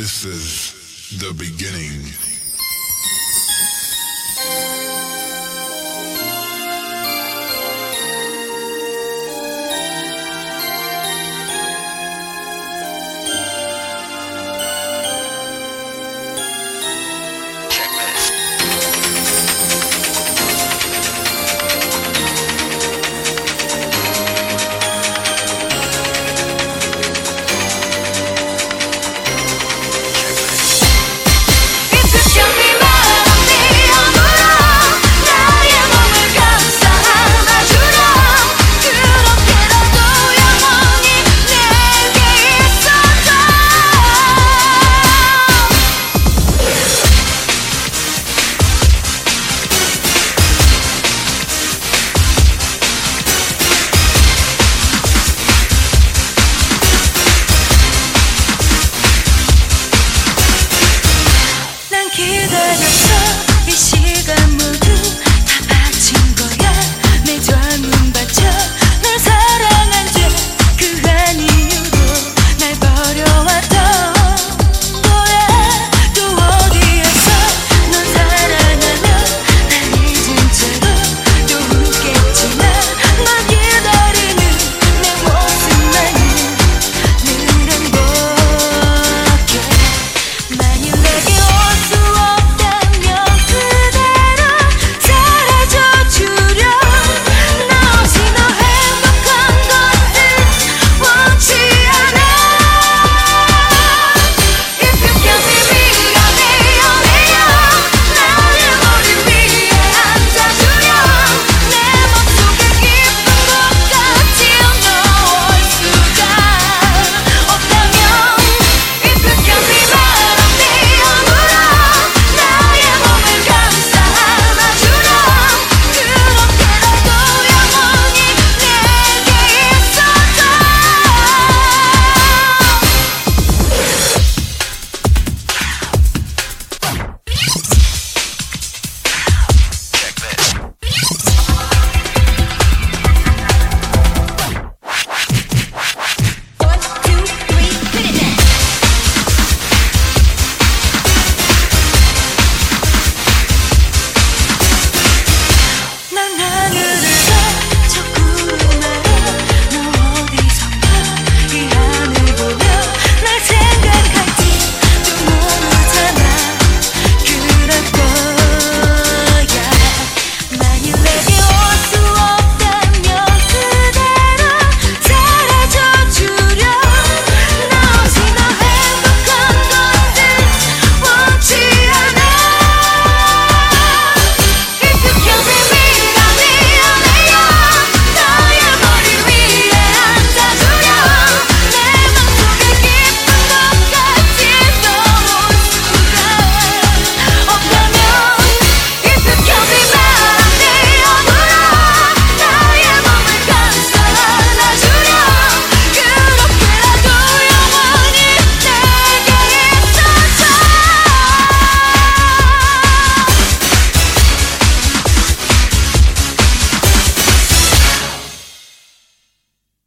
This is the beginning.